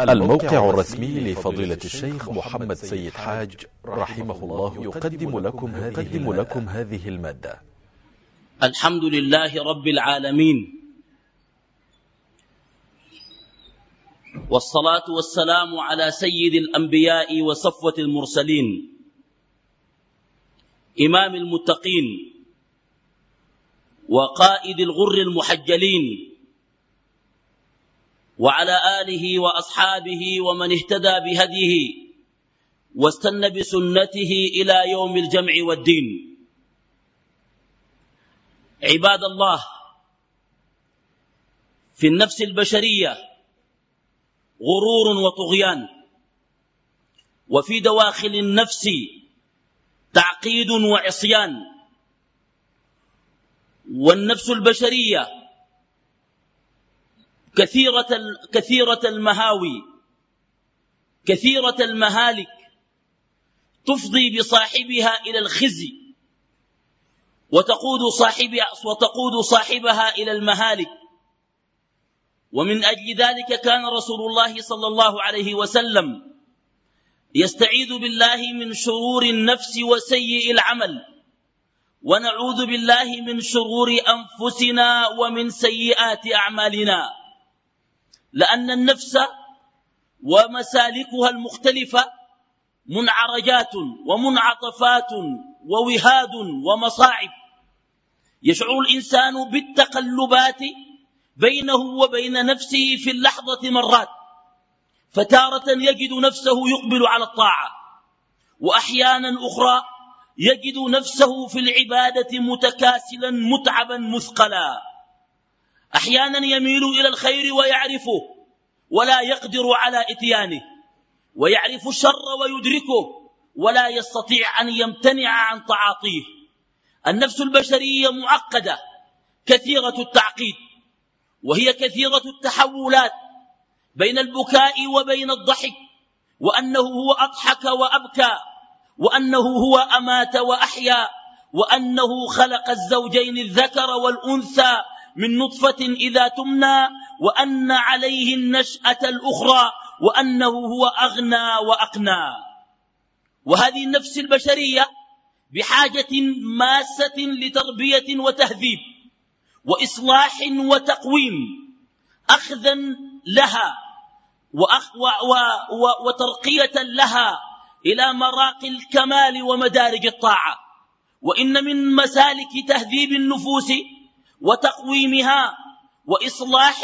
الموقع الرسمي لفضيلة الشيخ محمد سيد حاج رحمه الله يقدم لكم هذه, لكم هذه ا ل م ا د ة الحمد لله رب العالمين. والصلاة والسلام على سيد الأنبياء وصفوة المرسلين. إمام المتقين. وقائد الغر المحجلين. وعلى آله وأصحابه ومن اهتدى بهديه واستنى بسنته إلى يوم الجمع والدين. عباد الله في النفس البشرية غرور وطغيان وفي دواخل النفس تعقيد وعصيان والنفس البشرية كثيرة, كثيرة المهاوي كثيرة المهالك تفضي بصاحبها إلى الخزي وتقود صاحبها, وتقود صاحبها إلى المهالك. ومن أجل ذلك كان رسول الله صلى الله عليه وسلم يستعيذ بالله من شرور النفس وسيء العمل ونعوذ بالله من شرور أنفسنا ومن سيئات أعمالنا. لأن النفس ومسالكها المختلفة منعرجات ومنعطفات ووهاد ومصاعب. يشعر الإنسان بالتقلبات بينه وبين نفسه في اللحظة مرات فتارة يجد نفسه يقبل على الطاعة وأحيانا أخرى يجد نفسه في العبادة متكاسلا متعبا مثقلا. أحيانا يميل إلى الخير ويعرفه ولا يقدر على إتيانه ويعرف الشر ويدركه ولا يستطيع أن يمتنع عن تعاطيه. النفس البشرية معقدة كثيرة التعقيد وهي كثيرة التحولات بين البكاء وبين الضحك وأنه هو أضحك وأبكى وأنه هو أمات وأحيا وأنه خلق الزوجين الذكر والأنثى من نطفة إذا تمنى وأن عليه النشأة الأخرى وأنه هو أغنى وأقنى. وهذه النفس البشرية بحاجة ماسة لتربية وتهذيب وإصلاح وتقويم أخذا لها وأخ و و وترقية لها إلى مراقي الكمال ومدارج الطاعة. وإن من مسالك تهذيب النفوس وتقويمها وإصلاح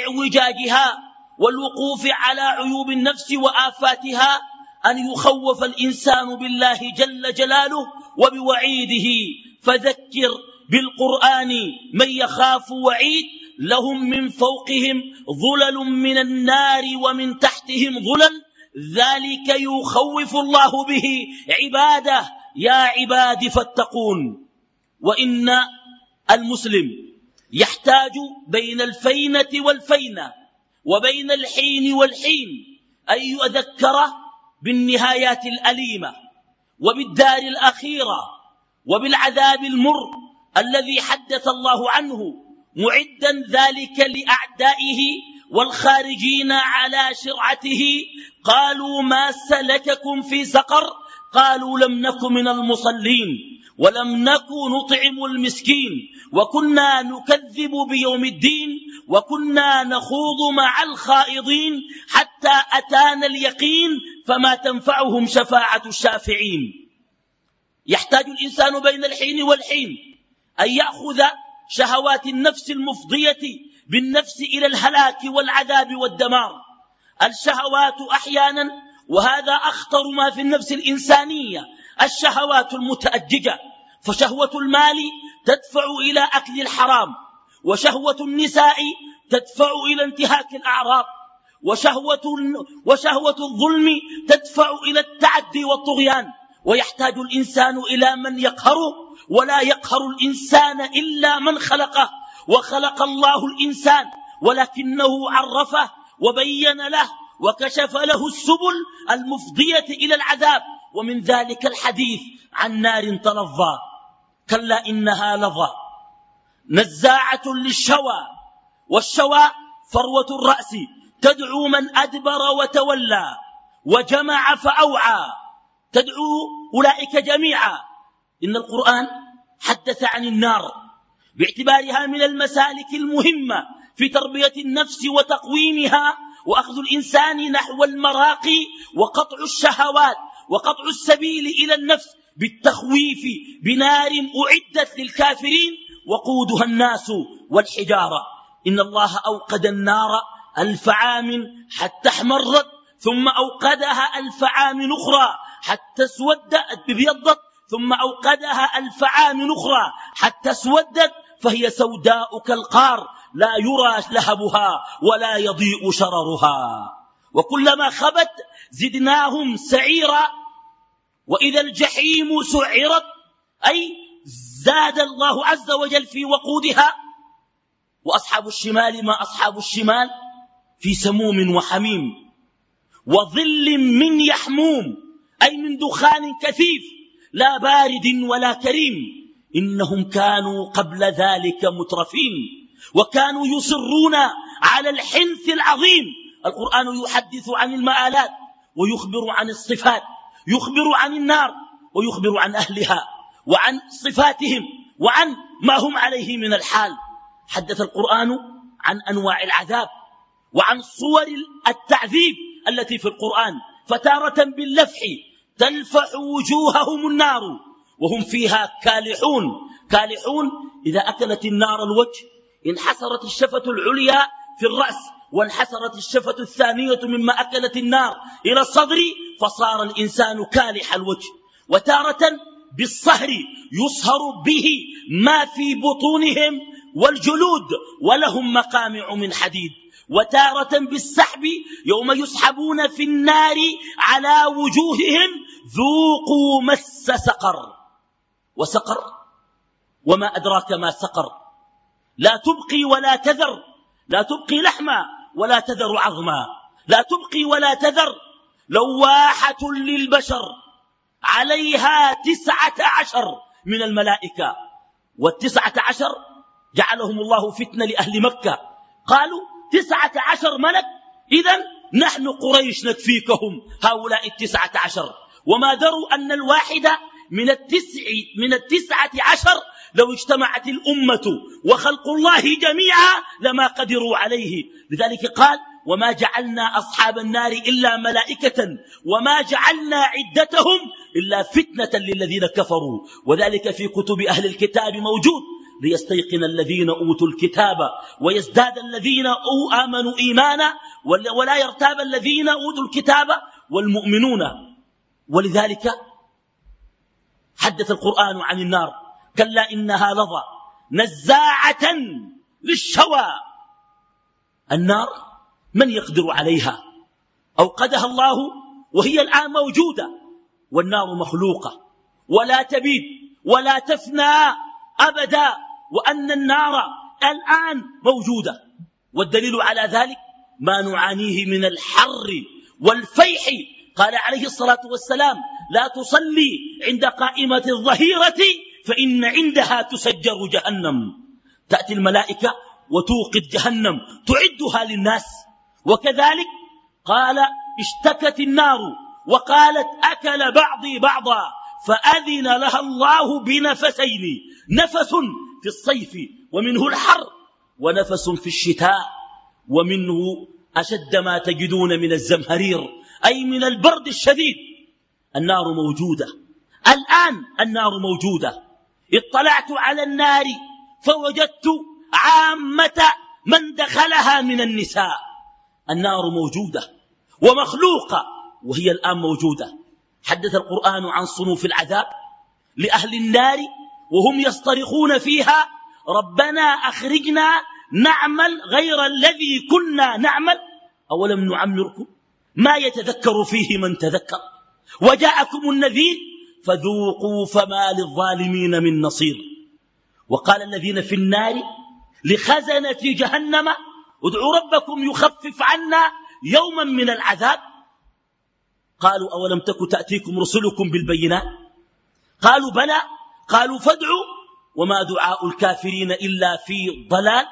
إعوجاجها والوقوف على عيوب النفس وآفاتها أن يخوف الإنسان بالله جل جلاله وبوعيده. فذكر بالقرآن من يخاف وعيد لهم من فوقهم ظلل من النار ومن تحتهم ظلل. ذلك يخوف الله به. عباده يا عباد فاتقون. وإن المسلم يحتاج بين الفينة والفينة وبين الحين والحين أن يذكر بالنهايات الأليمة وبالدار الأخيرة وبالعذاب المر الذي حدث الله عنه معدا ذلك لأعدائه والخارجين على شرعته قالوا ما سلككم في سقر؟ قالوا لم نك من المصلين. ولم نك نطعم المسكين وكنا نكذب بيوم الدين وكنا نخوض مع الخائضين حتى أتانا اليقين فما تنفعهم شفاعة الشافعين. يحتاج الإنسان بين الحين والحين أن يأخذ شهوات النفس المفضية بالنفس إلى الهلاك والعذاب والدمار. الشهوات أحيانا وهذا أخطر ما في النفس الإنسانية الشهوات المتأججة. فشهوة المال تدفع إلى أكل الحرام وشهوة النساء تدفع إلى انتهاك الأعراض وشهوة, وشهوة الظلم تدفع إلى التعدي والطغيان. ويحتاج الإنسان إلى من يقهره ولا يقهر الإنسان إلا من خلقه. وخلق الله الإنسان ولكنه عرفه وبين له وكشف له السبل المفضية إلى العذاب. ومن ذلك الحديث عن نار تلظى. كلا إنها لظى. نزاعة للشوى. والشوى فروة الرأس. تدعو من أدبر وتولى. وجمع فأوعى. تدعو أولئك جميعا. إن القرآن حدث عن النار. باعتبارها من المسالك المهمة في تربية النفس وتقويمها. وأخذ الإنسان نحو المراقي وقطع الشهوات وقطع السبيل إلى النفس. بالتخويف بنار أعدت للكافرين وقودها الناس والحجارة. إن الله أوقد النار ألف عام حتى احمرت ثم أوقدها ألف عام أخرى حتى اسودت بيضت ثم أوقدها ألف عام أخرى حتى اسودت فهي سوداء كالقار لا يرى لهبها ولا يضيء شررها. وكلما خبت زدناهم سعيرا وإذا الجحيم سعرت أي زاد الله عز وجل في وقودها وأصحاب الشمال ما أصحاب الشمال في سموم وحميم وظل من يحموم أي من دخان كثيف لا بارد ولا كريم إنهم كانوا قبل ذلك مترفين وكانوا يصرون على الحنث العظيم القرآن يحدث عن المآلات ويخبر عن الصفات يخبر عن النار ويخبر عن أهلها وعن صفاتهم وعن ما هم عليه من الحال. حدث القرآن عن أنواع العذاب وعن صور التعذيب التي في القرآن فتارة باللفح تلفح وجوههم النار وهم فيها كالحون. كالحون إذا أكلت النار الوجه انحسرت الشفة العليا في الرأس وانحسرت الشفة الثانية مما أكلت النار إلى الصدر فصار الإنسان كالح الوجه وتارة بالصهر يصهر به ما في بطونهم والجلود ولهم مقامع من حديد وتارة بالسحب يوم يسحبون في النار على وجوههم ذوقوا مس سقر وسقر وما أدراك ما سقر لا تبقي ولا تذر لا تبقي لحما ولا تذر عظما. لا تبقي ولا تذر. لواحة للبشر. عليها تسعة عشر من الملائكة. والتسعة عشر جعلهم الله فتنة لأهل مكة. قالوا تسعة عشر ملك. إذا نحن قريش نكفيكهم. هؤلاء التسعة عشر. وما دروا أن الواحد من التسع من التسعة عشر لو اجتمعت الأمة وخلق الله جميعا لما قدروا عليه. لذلك قال وما جعلنا أصحاب النار إلا ملائكة وما جعلنا عدتهم إلا فتنة للذين كفروا. وذلك في كتب أهل الكتاب موجود. ليستيقن الذين أوتوا الكتاب ويزداد الذين آمنوا إيمانا ولا يرتاب الذين أوتوا الكتاب والمؤمنون. ولذلك حدث القرآن عن النار. كلا إنها لظى نزاعة للشوى. النار من يقدر عليها؟ أوقدها الله وهي الآن موجودة. والنار مخلوقة. ولا تبيد ولا تفنى أبدا. وأن النار الآن موجودة. والدليل على ذلك ما نعانيه من الحر والفيح. قال عليه الصلاة والسلام لا تصلي عند قائمة الظهيرة. فإن عندها تسجر جهنم. تأتي الملائكة وتوقد جهنم. تعدها للناس. وكذلك قال اشتكت النار وقالت أكل بعضي بعضا فأذن لها الله بنفسين. نفس في الصيف ومنه الحر ونفس في الشتاء ومنه أشد ما تجدون من الزمهرير أي من البرد الشديد. النار موجودة. الآن النار موجودة. اطلعت على النار فوجدت عامة من دخلها من النساء. النار موجودة ومخلوقة وهي الآن موجودة. حدث القرآن عن صنوف العذاب لأهل النار وهم يصطرخون فيها ربنا أخرجنا نعمل غير الذي كنا نعمل. أولم نعمركم؟ ما يتذكر فيه من تذكر. وجاءكم النذير فذوقوا فما للظالمين من نصير. وقال الذين في النار لخزنة جهنم ادعوا ربكم يخفف عنا يوما من العذاب. قالوا أولم تك تأتيكم رسلكم بالبينات؟ قالوا بلى. قالوا فادعوا. وما دعاء الكافرين إلا في ضلال.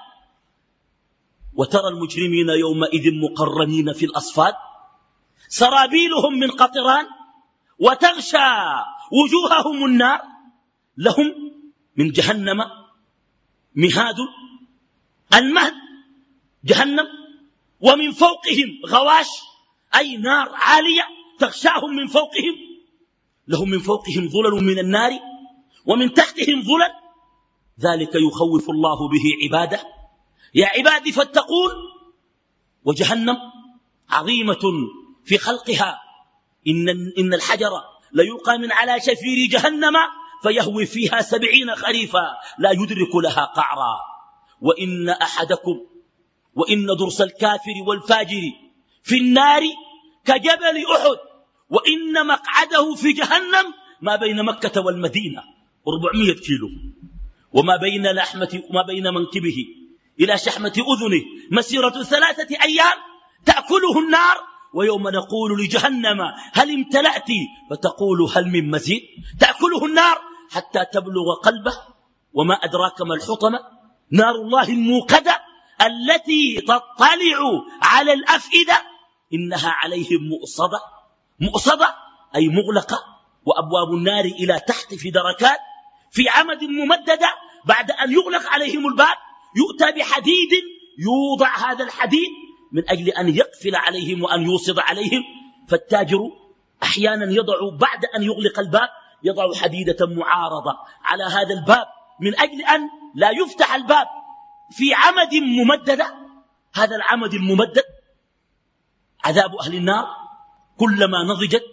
وترى المجرمين يومئذ مقرنين في الأصفاد. سرابيلهم من قطران. وتغشى وجوههم النار لهم من جهنم مهاد المهد جهنم ومن فوقهم غواش أي نار عالية تغشاهم من فوقهم لهم من فوقهم ظلل من النار ومن تحتهم ظلل ذلك يخوف الله به عباده. يا عبادي فاتقون وجهنم عظيمة في خلقها. إن, إن الحجر ليلقى من على شفير جهنم فيهوي فيها سبعين خريفا لا يدرك لها قعرا. وإن أحدكم وإن درس الكافر والفاجر في النار كجبل أحد وإن مقعده في جهنم ما بين مكة والمدينة. 400 كيلو. وما بين لحمة ما بين منكبه إلى شحمة أذنه. مسيرة ثلاثة أيام تأكله النار ويوم نقول لجهنم هل امتلأت؟ فتقول هل من مزيد؟ تأكله النار حتى تبلغ قلبه وما أدراك ما الحطمة؟ نار الله الموقدة التي تطلع على الأفئدة إنها عليهم مؤصدة. مؤصدة أي مغلقة. وأبواب النار إلى تحت في دركات في عمد ممددة. بعد أن يغلق عليهم الباب يؤتى بحديد يوضع هذا الحديد من أجل أن يقفل عليهم وأن يوصد عليهم فالتاجر أحيانا يضع بعد أن يغلق الباب يضع حديدة معارضة على هذا الباب من أجل أن لا يفتح الباب في عمد ممددة. هذا العمد الممدد عذاب أهل النار كلما نضجت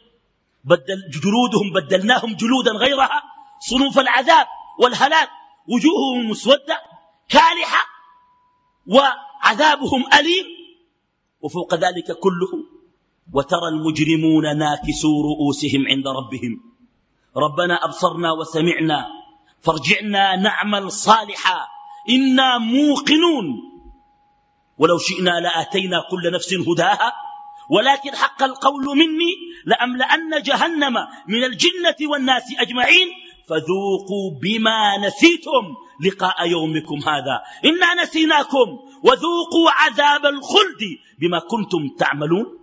بدل جلودهم بدلناهم جلودا غيرها صنوف العذاب والهلاك وجوههم مسودة كالحة وعذابهم أليم. وفوق ذلك كله وترى المجرمون ناكسوا رؤوسهم عند ربهم. ربنا أبصرنا وسمعنا. فارجعنا نعمل صالحا. إنا موقنون. ولو شئنا لآتينا كل نفس هداها. ولكن حق القول مني لأملأن جهنم من الجنة والناس أجمعين. فذوقوا بما نسيتم لقاء يومكم هذا. إنا نسيناكم. وذوقوا عذاب الخلد بما كنتم تعملون.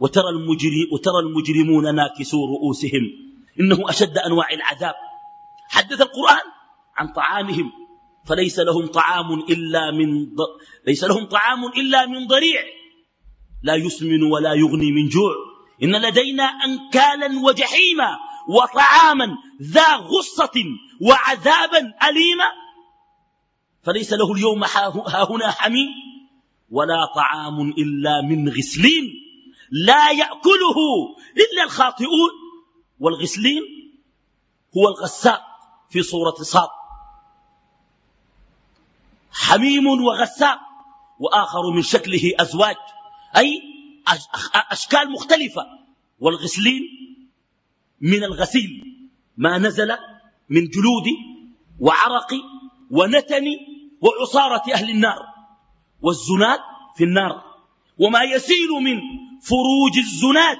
وترى, المجري وترى المجرمون ناكسوا رؤوسهم. إنه أشد أنواع العذاب. حدث القرآن عن طعامهم. فليس لهم طعام إلا من ض... ليس لهم طعام إلا من ضريع. لا يسمن ولا يغني من جوع. إن لدينا أنكالا وجحيما وطعاما ذا غصة وعذابا أليما. فليس له اليوم ها هنا حميم ولا طعام إلا من غسلين لا يأكله إلا الخاطئون. والغسلين هو الغساق في صورة صاد. حميم وغساق وآخر من شكله أزواج أي أشكال مختلفة. والغسلين من الغسيل ما نزل من جلود وعرق ونتن وعصارة أهل النار والزناد في النار. وما يسيل من فروج الزناد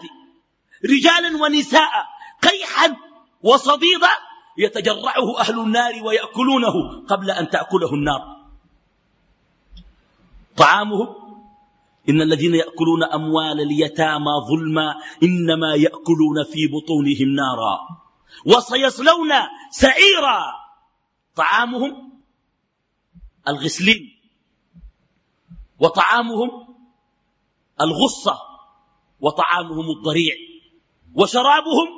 رجالا ونساء قيحا وصديدا يتجرعه أهل النار ويأكلونه قبل أن تأكله النار. طعامهم إن الذين يأكلون أموال اليتامى ظلما إنما يأكلون في بطونهم نارا. وسيصلون سعيرا. طعامهم الغسلين وطعامهم الغصة وطعامهم الضريع وشرابهم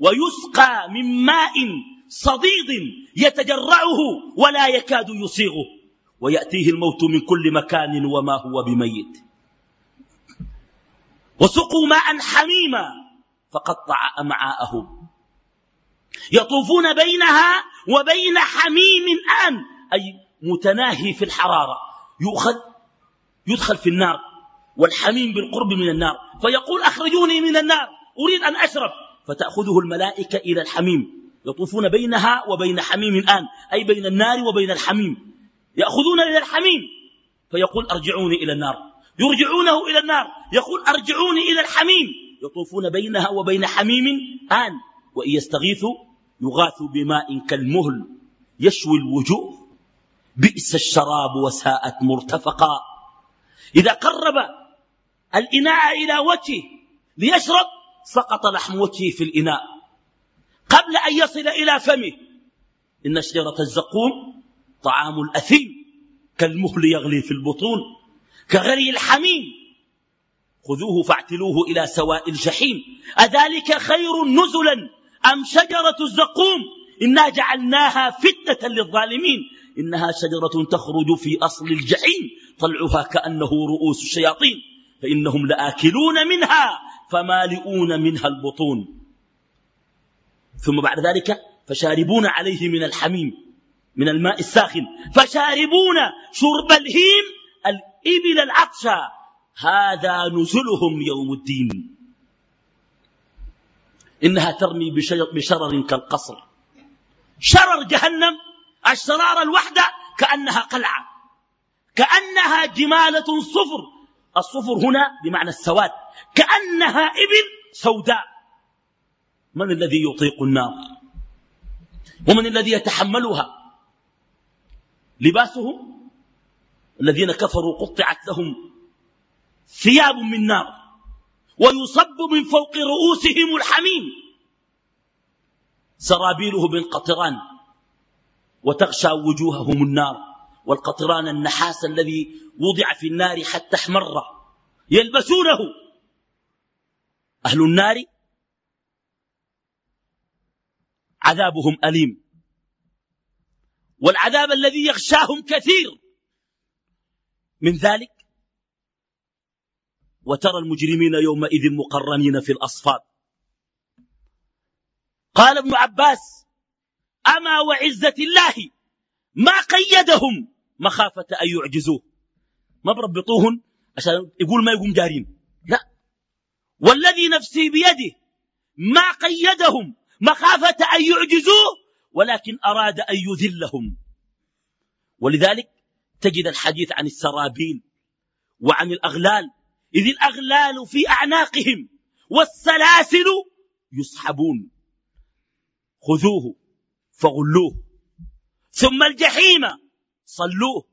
ويسقى من ماء صديد يتجرعه ولا يكاد يصيغه ويأتيه الموت من كل مكان وما هو بميت. وسقوا ماء حميما فقطع أمعاءهم. يطوفون بينها وبين حميم آن أي متناهي في الحرارة. يؤخذ يدخل في النار. والحميم بالقرب من النار. فيقول أخرجوني من النار. أريد أن أشرب. فتأخذه الملائكة إلى الحميم. يطوفون بينها وبين حميم آن أي بين النار وبين الحميم. يأخذون إلى الحميم. فيقول أرجعوني إلى النار. يرجعونه إلى النار. يقول أرجعوني إلى الحميم. يطوفون بينها وبين حميم آن وإن يستغيثوا يغاثوا بماء كالمهل. يشوي الوجوه. بئس الشراب وساءت مرتفقا. إذا قرب الإناء إلى وجهه ليشرب سقط لحم وجهه في الإناء. قبل أن يصل إلى فمه إن شجرة الزقوم طعام الأثيم كالمهل يغلي في البطون كغلي الحميم. خذوه فاعتلوه إلى سواء الجحيم. أذلك خير نزلا أم شجرة الزقوم؟ إنا جعلناها فتنة للظالمين. إنها شجرة تخرج في أصل الجحيم طلعها كأنه رؤوس الشياطين فإنهم لآكلون منها فمالئون منها البطون. ثم بعد ذلك فشاربون عليه من الحميم من الماء الساخن فشاربون شرب الهيم الإبل العطشى هذا نزلهم يوم الدين. إنها ترمي بشرر كالقصر. شرر جهنم الشرارة الوحدة كأنها قلعة كأنها جمالة صفر. الصفر هنا بمعنى السواد كأنها إبل سوداء. من الذي يطيق النار؟ ومن الذي يتحملها؟ لباسهم الذين كفروا قطعت لهم ثياب من نار ويصب من فوق رؤوسهم الحميم. سرابيله بالقطران وتغشى وجوههم النار والقطران النحاس الذي وضع في النار حتى احمر يلبسونه. أهل النار عذابهم أليم. والعذاب الذي يغشاهم كثير. من ذلك وترى المجرمين يومئذ مقرنين في الأصفاد. قال ابن عباس أما وعزة الله ما قيدهم مخافة أن يعجزوه. ما بربطوهن عشان يقول ما يقوم جارين. لا. والذي نفسي بيده ما قيدهم مخافة أن يعجزوه ولكن أراد أن يذلهم. ولذلك تجد الحديث عن السرابيل وعن الأغلال إذ الأغلال في أعناقهم والسلاسل يسحبون خذوه. فغلوه. ثم الجحيم صلوه.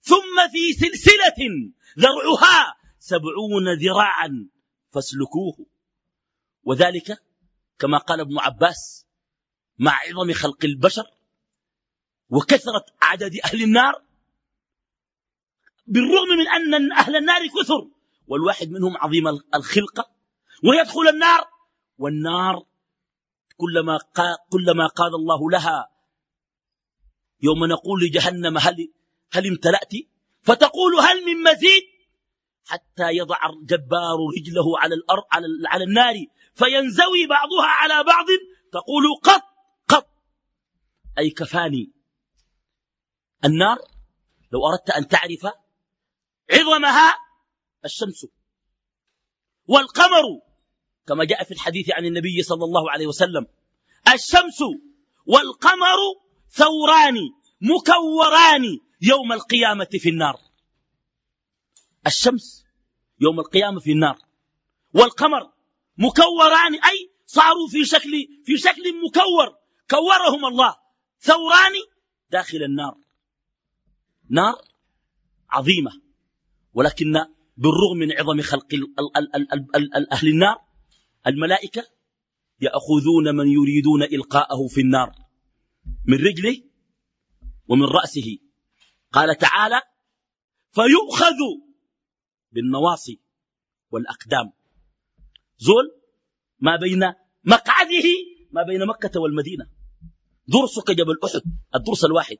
ثم في سلسلة ذرعها سبعون ذراعا فاسلكوه. وذلك كما قال ابن عباس مع عظم خلق البشر وكثرة عدد أهل النار بالرغم من أن أهل النار كثر والواحد منهم عظيم الخلقة ويدخل النار والنار كلما قال, كلما قال الله لها. يوم نقول لجهنم هل, هل امتلأت؟ فتقول هل من مزيد؟ حتى يضع الجبار رجله على الأرض على, على النار فينزوي بعضها على بعض. تقول قط قط. أي كفاني. النار لو أردت أن تعرف عظمها الشمس والقمر. كما جاء في الحديث عن النبي صلى الله عليه وسلم. الشمس والقمر ثوران مكوران يوم القيامة في النار. الشمس يوم القيامة في النار. والقمر مكوران أي صاروا في شكل في شكل مكور. كورهم الله. ثوران داخل النار. نار عظيمة. ولكن بالرغم من عظم خلق أهل النار الملائكة يأخذون من يريدون إلقاءه في النار. من رجله ومن رأسه. قال تعالى فيؤخذ بالنواصي والأقدام. زول ما بين مقعده ما بين مكة والمدينة. درس كجبل أحد الدرس الواحد.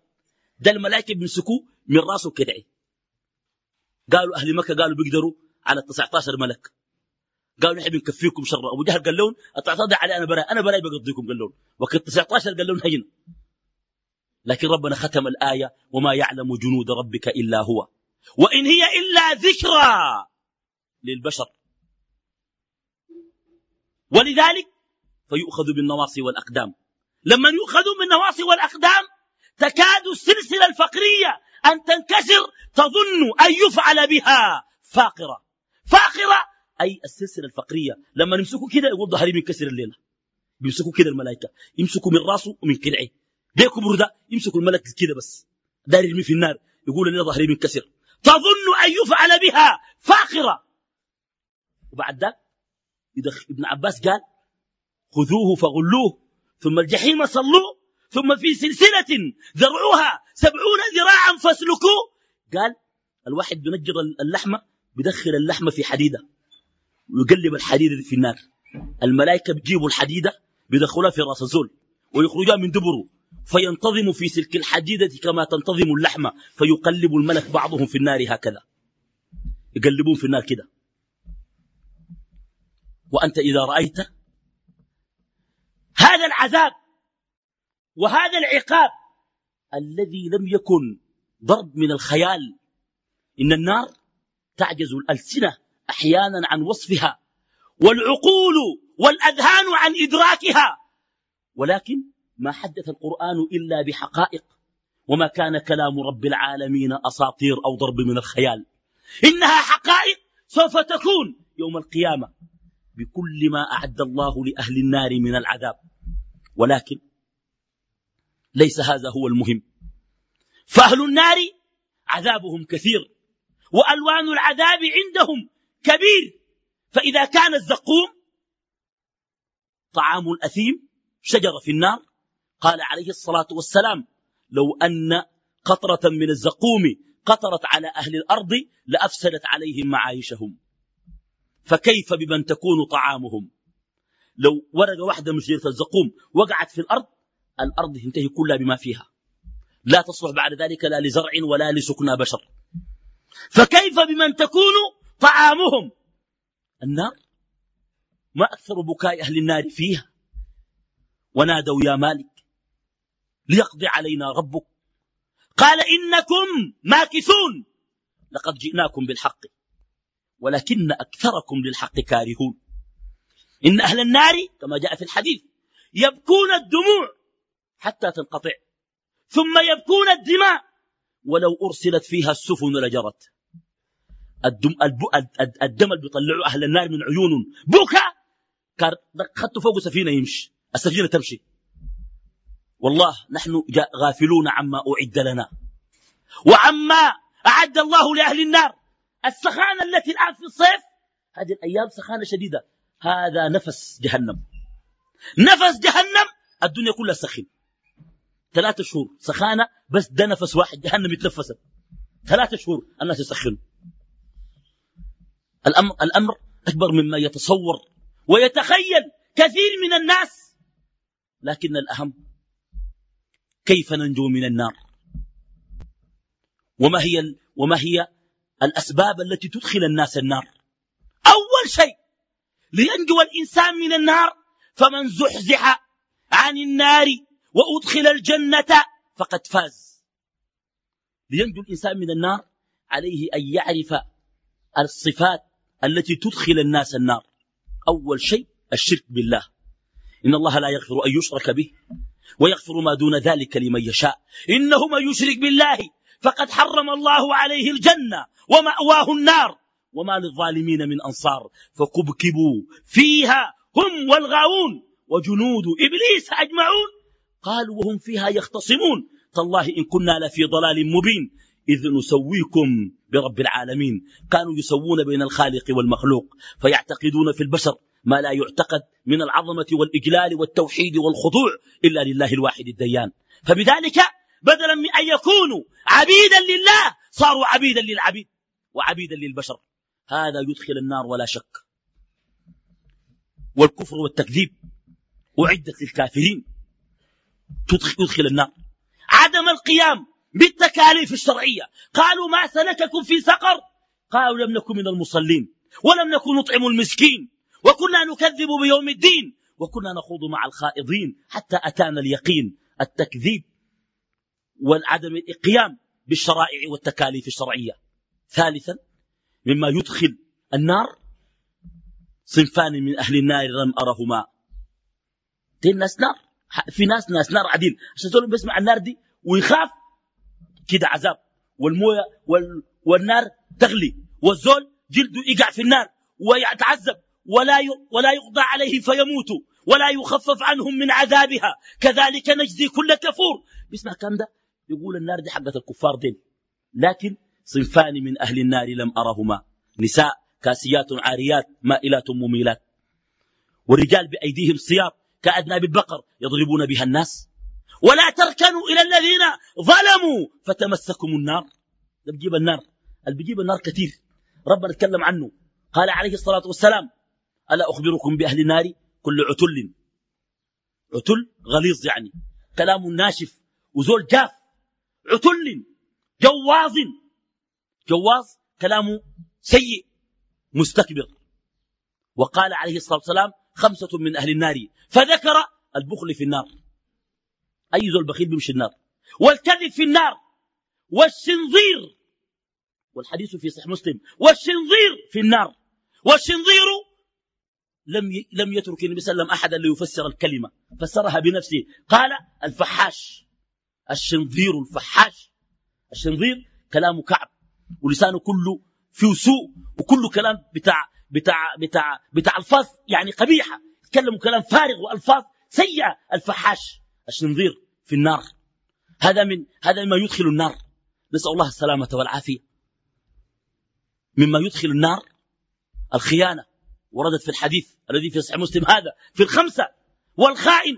ده الملائكة بيمسكوه من راسه كده. قالوا أهل مكة قالوا بيقدروا على 19 ملك. قالوا نحن بنكفيكم شر. أبو جهل قال لهم أتعتضى علي أنا براي أنا براي بقضيكم قال لهم. وقت 19 قال لهم هين لكن ربنا ختم الآية وما يعلم جنود ربك إلا هو. وإن هي إلا ذكرى للبشر. ولذلك فيؤخذ بالنواصي والأقدام. لما يؤخذ بالنواصي والأقدام تكاد السلسلة الفقرية أن تنكسر تظن أن يفعل بها فاقرة. فاقرة أي السلسلة الفقرية. لما نمسكوا كده يقول ظهري بينكسر الليلة. بيمسكوا كده الملائكة. يمسكوا من راسه ومن كلعه بيكم برده يمسكوا الملك كده بس. دار يرمي في النار. يقول لي ظهري منكسر تظن أن يفعل بها فاخرة. وبعد ذلك ابن عباس قال خذوه فغلوه. ثم الجحيم صلوه. ثم في سلسلة ذرعوها سبعون ذراعا فاسلكوه. قال الواحد بنجر اللحمة بدخل اللحمة في حديدة. ويقلب الحديدة في النار. الملائكة بيجيبوا الحديدة بيدخلوها في رأس الزول ويخرجوها من دبره. فينتظم في سلك الحديدة كما تنتظم اللحمة فيقلب الملك بعضهم في النار هكذا. يقلبون في النار كده. وأنت إذا رأيت هذا العذاب وهذا العقاب الذي لم يكن ضرب من الخيال إن النار تعجز الألسنة أحيانا عن وصفها والعقول والأذهان عن إدراكها ولكن ما حدث القرآن إلا بحقائق وما كان كلام رب العالمين أساطير أو ضرب من الخيال. إنها حقائق سوف تكون يوم القيامة بكل ما أعد الله لأهل النار من العذاب. ولكن ليس هذا هو المهم. فأهل النار عذابهم كثير وألوان العذاب عندهم كبير. فإذا كان الزقوم طعام الأثيم شجرة في النار. قال عليه الصلاة والسلام لو أن قطرة من الزقوم قطرت على أهل الأرض لأفسدت عليهم معايشهم. فكيف بمن تكون طعامهم؟ لو ورقة واحدة من شجرة الزقوم وقعت في الأرض الأرض تنتهي كلها بما فيها. لا تصلح بعد ذلك لا لزرع ولا لسكنى بشر. فكيف بمن تكون طعامهم. النار ما أكثر بكاء أهل النار فيها. ونادوا يا مالك ليقضي علينا ربك. قال إنكم ماكثون. لقد جئناكم بالحق ولكن أكثركم للحق كارهون. إن أهل النار كما جاء في الحديث يبكون الدموع حتى تنقطع ثم يبكون الدماء. ولو أرسلت فيها السفن لجرت. الدم, الدم اللي بيطلعوا أهل النار من عيونهم. بكى خدته فوق سفينة يمشي. السفينة تمشي. والله نحن غافلون عما أعد لنا. وعما أعد الله لأهل النار. السخانة التي الآن في الصيف هذه الأيام سخانة شديدة. هذا نفس جهنم. نفس جهنم! الدنيا كلها سخن ثلاثة شهور سخانة بس ده نفس واحد. جهنم يتنفست ثلاثة شهور الناس يسخنوا. الأمر, الأمر أكبر مما يتصور ويتخيل كثير من الناس. لكن الأهم كيف ننجو من النار؟ وما هي, وما هي الأسباب التي تدخل الناس النار؟ أول شيء لينجو الإنسان من النار فمن زحزح عن النار وأدخل الجنة فقد فاز. لينجو الإنسان من النار عليه أن يعرف الصفات التي تدخل الناس النار. أول شيء الشرك بالله. إن الله لا يغفر أن يشرك به ويغفر ما دون ذلك لمن يشاء. إنه من يشرك بالله فقد حرم الله عليه الجنة ومأواه النار. وما للظالمين من أنصار. فكبكبوا فيها هم والغاوون وجنود إبليس أجمعون. قالوا وهم فيها يختصمون. تالله إن كنا لفي ضلال مبين. إذ نسويكم برب العالمين. كانوا يسوون بين الخالق والمخلوق فيعتقدون في البشر ما لا يعتقد من العظمة والإجلال والتوحيد والخضوع إلا لله الواحد الديان. فبذلك بدلا من أن يكونوا عبيدا لله صاروا عبيدا للعبيد وعبيدا للبشر. هذا يدخل النار ولا شك. والكفر والتكذيب أعدت للكافرين. تدخل النار. عدم القيام بالتكاليف الشرعية. قالوا ما سلككم في سقر. قالوا لم نكن من المصلين ولم نكن نطعم المسكين وكنا نكذب بيوم الدين وكنا نخوض مع الخائضين حتى أتانا اليقين التكذيب والعدم القيام بالشرائع والتكاليف الشرعية. ثالثا مما يدخل النار صنفان من أهل النار لم أرهما. دي الناس نار في ناس ناس نار عديل. عشان تقول بيسمع النار دي ويخاف كده عذاب. والموية وال والنار تغلي. والزول جلده يقع في النار ويتعذب. ولا ولا يقضى عليه فيموت. ولا يخفف عنهم من عذابها. كذلك نجزي كل كفور. بيسمع كم ده يقول النار دي حقت الكفار دين لكن صنفان من أهل النار لم أرهما. نساء كاسيات عاريات مائلات مميلات. والرجال بأيديهم صياط كأدناب البقر يضربون بها الناس. ولا تركنوا إلى الذين ظلموا. فتمسكم النار. ده بجيب النار. اللي بيجيب النار كثير. ربنا اتكلم عنه. قال عليه الصلاة والسلام ألا أخبركم بأهل النار؟ كل عتل. عتل غليظ يعني. كلام ناشف. وزول جاف. عتل. جواز. جواز كلامه سيء. مستكبر. وقال عليه الصلاة والسلام خمسة من أهل النار. فذكر البخل في النار. أي زول بخيل بيمشي النار. والكذب في النار. والشنظير والحديث في صحيح مسلم. والشنظير في النار. والشنظير لم لم يترك النبي صلى الله عليه وسلم أحدا ليفسر الكلمة. فسرها بنفسه. قال الفحاش. الشنظير الفحاش. الشنظير كلام كعب. ولسانه كله فيه سوء. وكله كلام بتاع بتاع بتاع بتاع ألفاظ يعني قبيحة. يتكلموا كلام فارغ وألفاظ سيئة. الفحاش. الشنظير في النار. هذا من هذا مما يدخل النار. نسأل الله السلامة والعافية. مما يدخل النار الخيانة وردت في الحديث الذي في صحيح مسلم هذا في الخمسة والخائن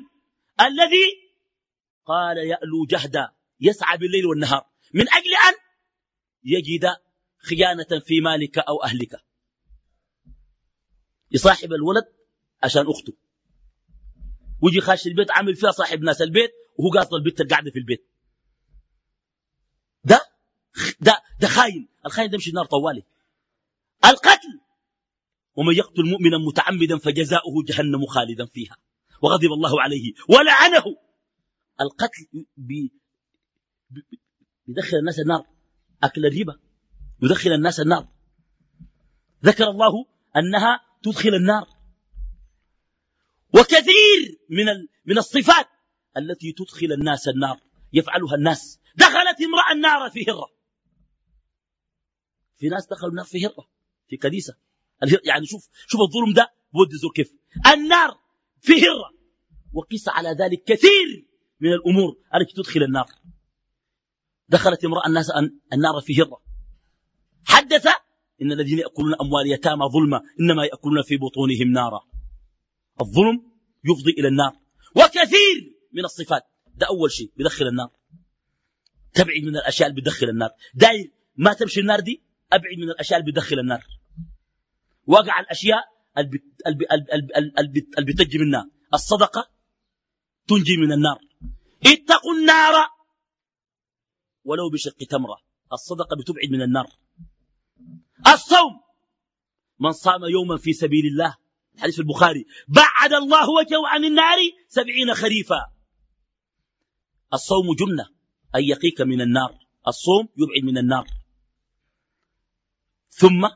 الذي قال يألو جهدا يسعى بالليل والنهار. من أجل أن يجد خيانة في مالك أو أهلك. يصاحب الولد عشان أخته. ويجي خاش البيت عامل فيها صاحب ناس البيت وهو قاصد البيت القاعدة في البيت. ده ده ده خاين. الخاين ده مش النار طوالي. القتل! ومن يقتل مؤمنا متعمدا فجزاؤه جهنم خالدا فيها. وغضب الله عليه ولعنه! القتل بي بيدخل الناس النار. أكل الربا يدخل الناس النار. ذكر الله أنها تدخل النار. وكثير من من الصفات التي تدخل الناس النار يفعلها الناس. دخلت امرأة النار في هرة. في ناس دخلوا النار في هرة في كنيسة. يعني شوف شوف الظلم ده بود زور كيف. النار في هرة. وقيس على ذلك كثير من الأمور التي تدخل النار. دخلت امرأة الناس النار في هرة. حدث إن الذين يأكلون أموال يتامى ظلما إنما يأكلون في بطونهم نارا. الظلم يفضي إلى النار. وكثير من الصفات. ده أول شيء بدخل النار. تبعد من الأشياء اللي بدخل النار. داير ما تمشي النار دي أبعد من الأشياء اللي بدخل النار. وقع الأشياء اللي بتجي منها. الصدقة تنجي من النار. اتقوا النار. ولو بشق تمرة. الصدقة بتبعد من النار. الصوم. من صام يوما في سبيل الله الحديث في البخاري. بعد الله وجهه عن النار سبعين خريفا. الصوم جنة أن يقيك من النار. الصوم يبعد من النار. ثم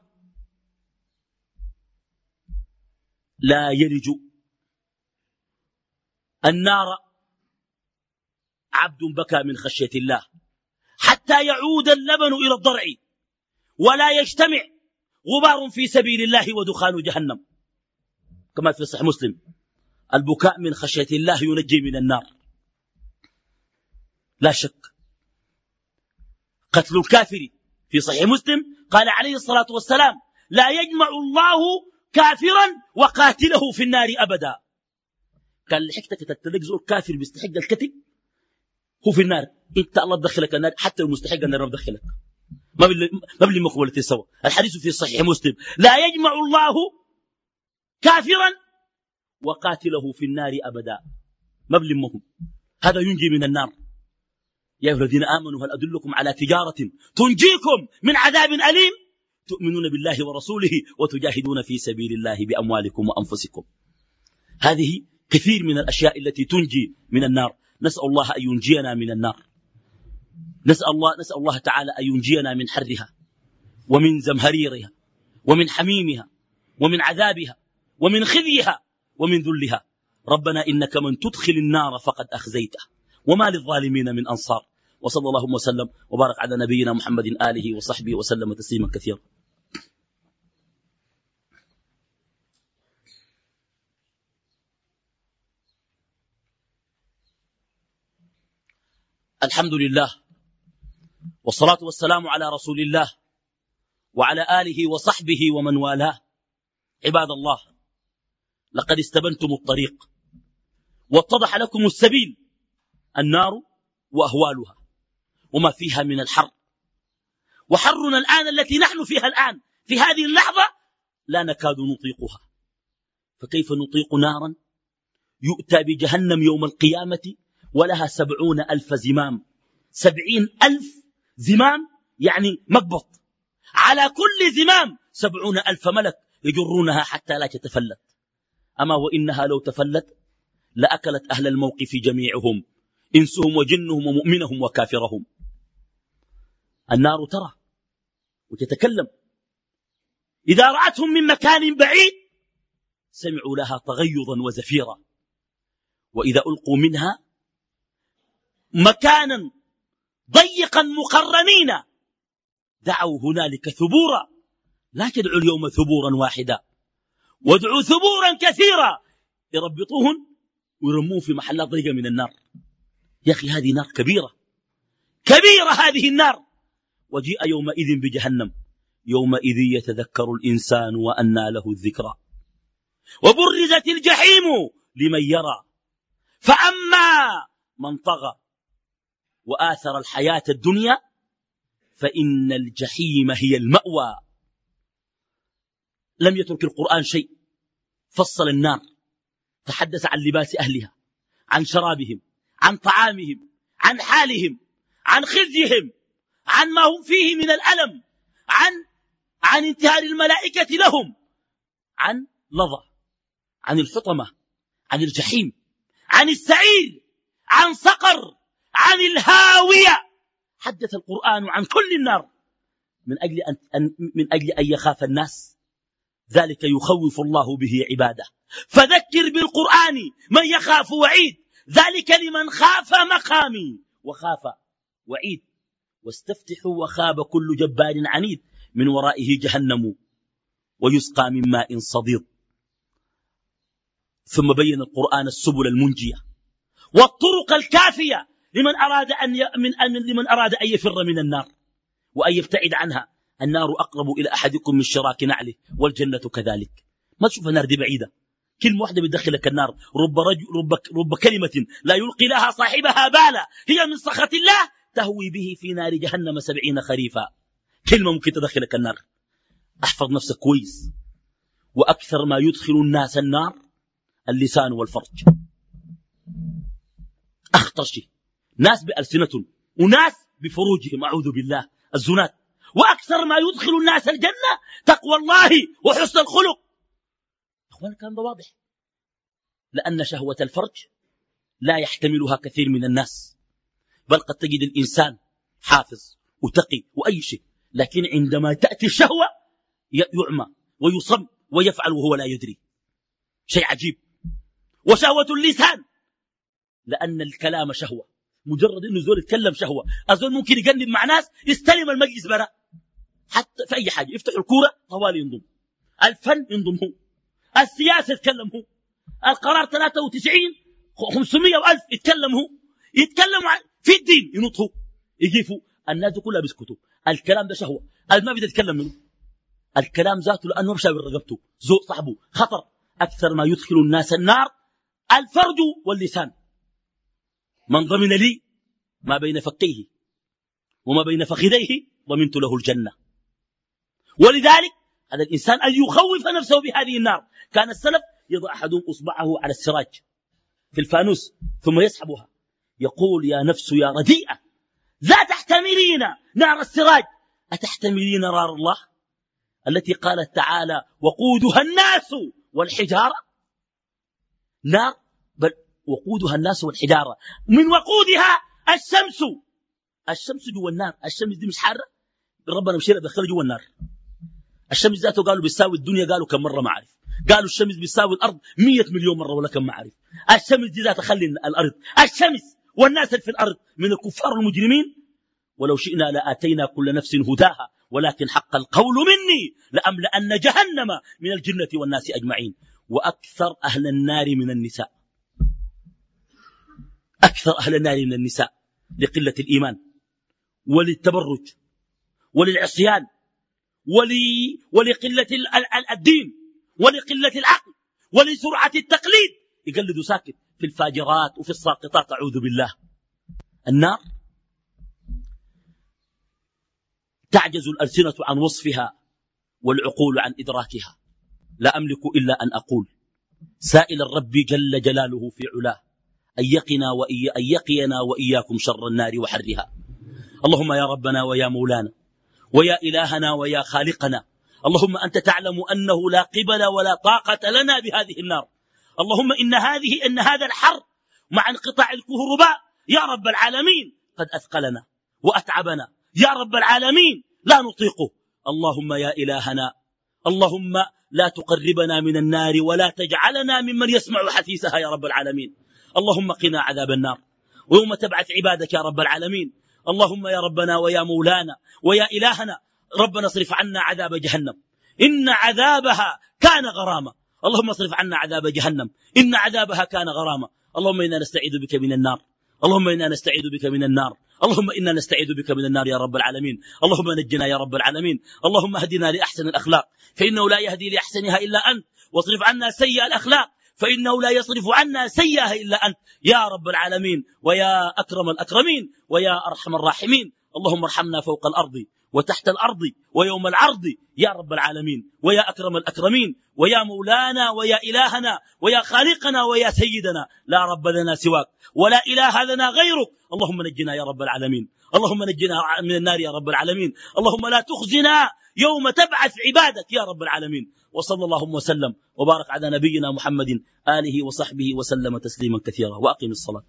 لا يلج النار. عبد بكى من خشية الله. حتى يعود اللبن إلى الضرع. ولا يجتمع غبار في سبيل الله ودخان جهنم. كما في صحيح مسلم. البكاء من خشية الله ينجي من النار. لا شك. قتل الكافر في صحيح مسلم قال عليه الصلاة والسلام لا يجمع الله كافرا وقاتله في النار أبدا. قال لحكتك تتلق زور كافر بيستحق الكتب هو في النار. انت الله تدخلك النار حتى المستحق النار ما بدخلك. ما بلي مقبولة سوا. الحديث في صحيح مسلم لا يجمع الله كافرا وقاتله في النار أبدا. ما بلمهم. هذا ينجي من النار. يا أيها الذين آمنوا هل أدلكم على تجارة تنجيكم من عذاب أليم؟ تؤمنون بالله ورسوله وتجاهدون في سبيل الله بأموالكم وأنفسكم. هذه كثير من الأشياء التي تنجي من النار. نسأل الله أن ينجينا من النار. نسأل الله, نسأل الله تعالى أن ينجينا من حرها ومن زمهريرها ومن حميمها ومن عذابها. ومن خذيها ومن ذلها. ربنا إنك من تدخل النار فقد أخزيته. وما للظالمين من أنصار. وصلى الله وسلم وبارك على نبينا محمد آله وصحبه وسلم تسليما كثيرا. الحمد لله والصلاة والسلام على رسول الله وعلى آله وصحبه ومن والاه. عباد الله لقد استبنتم الطريق. واتضح لكم السبيل النار وأهوالها وما فيها من الحر. وحرنا الآن التي نحن فيها الآن في هذه اللحظة لا نكاد نطيقها. فكيف نطيق نارا؟ يؤتى بجهنم يوم القيامة ولها سبعون ألف زمام. سبعين ألف زمام يعني مقبط على كل زمام سبعون ألف ملك يجرونها حتى لا تتفلت. أما وإنها لو تفلت لأكلت أهل الموقف جميعهم إنسهم وجنهم ومؤمنهم وكافرهم. النار ترى وتتكلم. إذا رأتهم من مكان بعيد سمعوا لها تغيظا وزفيرا. وإذا ألقوا منها مكانا ضيقا مقرنين دعوا هنالك ثبورا. لا تدعوا اليوم ثبورا واحدا. وادعوا ثبورا كثيرا. يربطوهن ويرموه في محلات ضيقة من النار. يا أخي هذه نار كبيرة. كبيرة هذه النار. وجيء يومئذ بجهنم. يومئذ يتذكر الإنسان وأنى له الذكرى. وبرزت الجحيم لمن يرى. فأما من طغى وآثر الحياة الدنيا فإن الجحيم هي المأوى. لم يترك القرآن شيء. فصل النار. تحدث عن لباس أهلها عن شرابهم عن طعامهم عن حالهم عن خزيهم عن ما هم فيه من الألم عن عن انتهار الملائكة لهم عن لظى عن الحطمة عن الجحيم عن السعير عن صقر عن الهاوية. حدث القرآن عن كل النار. من أجل أن, من أجل أن يخاف الناس. ذلك يخوف الله به عباده. فذكر بالقرآن من يخاف وعيد. ذلك لمن خاف مقامي. وخاف وعيد. واستفتحوا وخاب كل جبار عنيد. من ورائه جهنم ويسقى من ماء صديد. ثم بين القرآن السبل المنجية. والطرق الكافية لمن أراد أن من أن لمن أراد أن يفر من النار. وأن يبتعد عنها. النار أقرب إلى أحدكم من شراك نعله والجنة كذلك. ما تشوف النار دي بعيدة. كلمة واحدة بتدخلك النار. رب, رجل رب, رب كلمة لا يلقي لها صاحبها بالا. هي من سخط الله تهوي به في نار جهنم سبعين خريفا. كلمة ممكن تدخلك النار. احفظ نفسك كويس. وأكثر ما يدخل الناس النار اللسان والفرج. أخطر شيء. ناس بألسنتهم. وناس بفروجهم. أعوذ بالله. الزنات. وأكثر ما يدخل الناس الجنة تقوى الله وحسن الخلق. أخوانا كان واضح. لأن شهوة الفرج لا يحتملها كثير من الناس. بل قد تجد الإنسان حافظ وتقي وأي شيء. لكن عندما تأتي الشهوة يعمى ويصم ويفعل وهو لا يدري. شيء عجيب. وشهوة اللسان. لأن الكلام شهوة. مجرد إنه زول يتكلم شهوة. الزول ممكن يقلب مع ناس يستلم المجلس برا حتى في أي حاجة. يفتح الكورة طوال ينضم. الفن ينضم هو. السياسة يتكلم هو. القرار 93 500 وألف يتكلم هو. يتكلم في الدين ينط هو. يجيفوا الناس كلها بيسكتوا. الكلام ده شهوة ما بده يتكلم منه. الكلام ذاته لأنه مشى برقبته زوج صاحبه. خطر. أكثر ما يدخل الناس النار. الفرج واللسان. من ضمن لي ما بين فكيه وما بين فخذيه ضمنت له الجنة. ولذلك هذا الإنسان أن يخوف نفسه بهذه النار. كان السلف يضع أحدهم إصبعه على السراج في الفانوس ثم يسحبها. يقول يا نفس يا رديئة لا تحتملين نار السراج. أتحتملين نار الله؟ التي قالت تعالى وقودها الناس والحجارة. نار بل وقودها الناس والحجارة. من وقودها الشمس. الشمس جوا النار. الشمس دي مش حارة؟ ربنا مشينا دخلها جوا النار. الشمس ذاته قالوا بيساوي الدنيا قالوا كم مرة ما أعرف. قالوا الشمس بيساوي الأرض مية مليون مرة ولا كم ما أعرف. الشمس دي ذات خلي الأرض. الشمس والناس اللي في الأرض من الكفار المجرمين ولو شئنا لآتينا كل نفس هداها ولكن حق القول مني لأملأن جهنم من الجنة والناس أجمعين. وأكثر أهل النار من النساء. أكثر أهل النار من النساء لقلة الإيمان وللتبرج وللعصيان. ولقلة الدين ولقلة العقل ولسرعة التقليد. يقلدوا ساكت في الفاجرات وفي الساقطات أعوذ بالله. النار تعجز الألسنة عن وصفها والعقول عن إدراكها. لا أملك إلا أن أقول. سائل الرب جل جلاله في علاه. أن يقنا, وإي أن يقينا وإياكم شر النار وحرها. اللهم يا ربنا ويا مولانا. ويا إلهنا ويا خالقنا. اللهم أنت تعلم أنه لا قبل ولا طاقة لنا بهذه النار. اللهم إن هذه إن هذا الحر مع انقطاع الكهرباء يا رب العالمين قد أثقلنا وأتعبنا. يا رب العالمين لا نطيقه. اللهم يا إلهنا اللهم لا تقربنا من النار ولا تجعلنا ممن يسمع حثيثها يا رب العالمين. اللهم قنا عذاب النار. ويوم تبعث عبادك يا رب العالمين. اللهم يا ربنا ويا مولانا ويا إلهنا ربنا اصرف عنا عذاب جهنم. إن عذابها كان غراما. اللهم اصرف عنا عذاب جهنم. إن عذابها كان غراما. اللهم إنا نستعيذ بك من النار. اللهم إنا نستعيذ بك من النار. اللهم إنا نستعيذ بك من النار يا رب العالمين. اللهم نجنا يا رب العالمين. اللهم اهدنا لأحسن الأخلاق. فإنه لا يهدي لأحسنها إلا أنت. واصرف عنا سيء الأخلاق. فإنه لا يصرف عنا سيئها إلا أنت. يا رب العالمين ويا أكرم الأكرمين ويا أرحم الراحمين. اللهم ارحمنا فوق الأرض وتحت الأرض ويوم العرض. يا رب العالمين ويا أكرم الأكرمين ويا مولانا ويا إلهنا ويا خالقنا ويا سيدنا. لا رب لنا سواك ولا إله لنا غيرك. اللهم نجنا يا رب العالمين. اللهم نجنا من النار يا رب العالمين. اللهم لا تخزنا يوم تبعث عبادك يا رب العالمين. وصلى اللهم وسلم وبارك على نبينا محمد آله وصحبه وسلم تسليما كثيرا. وأقم الصلاة.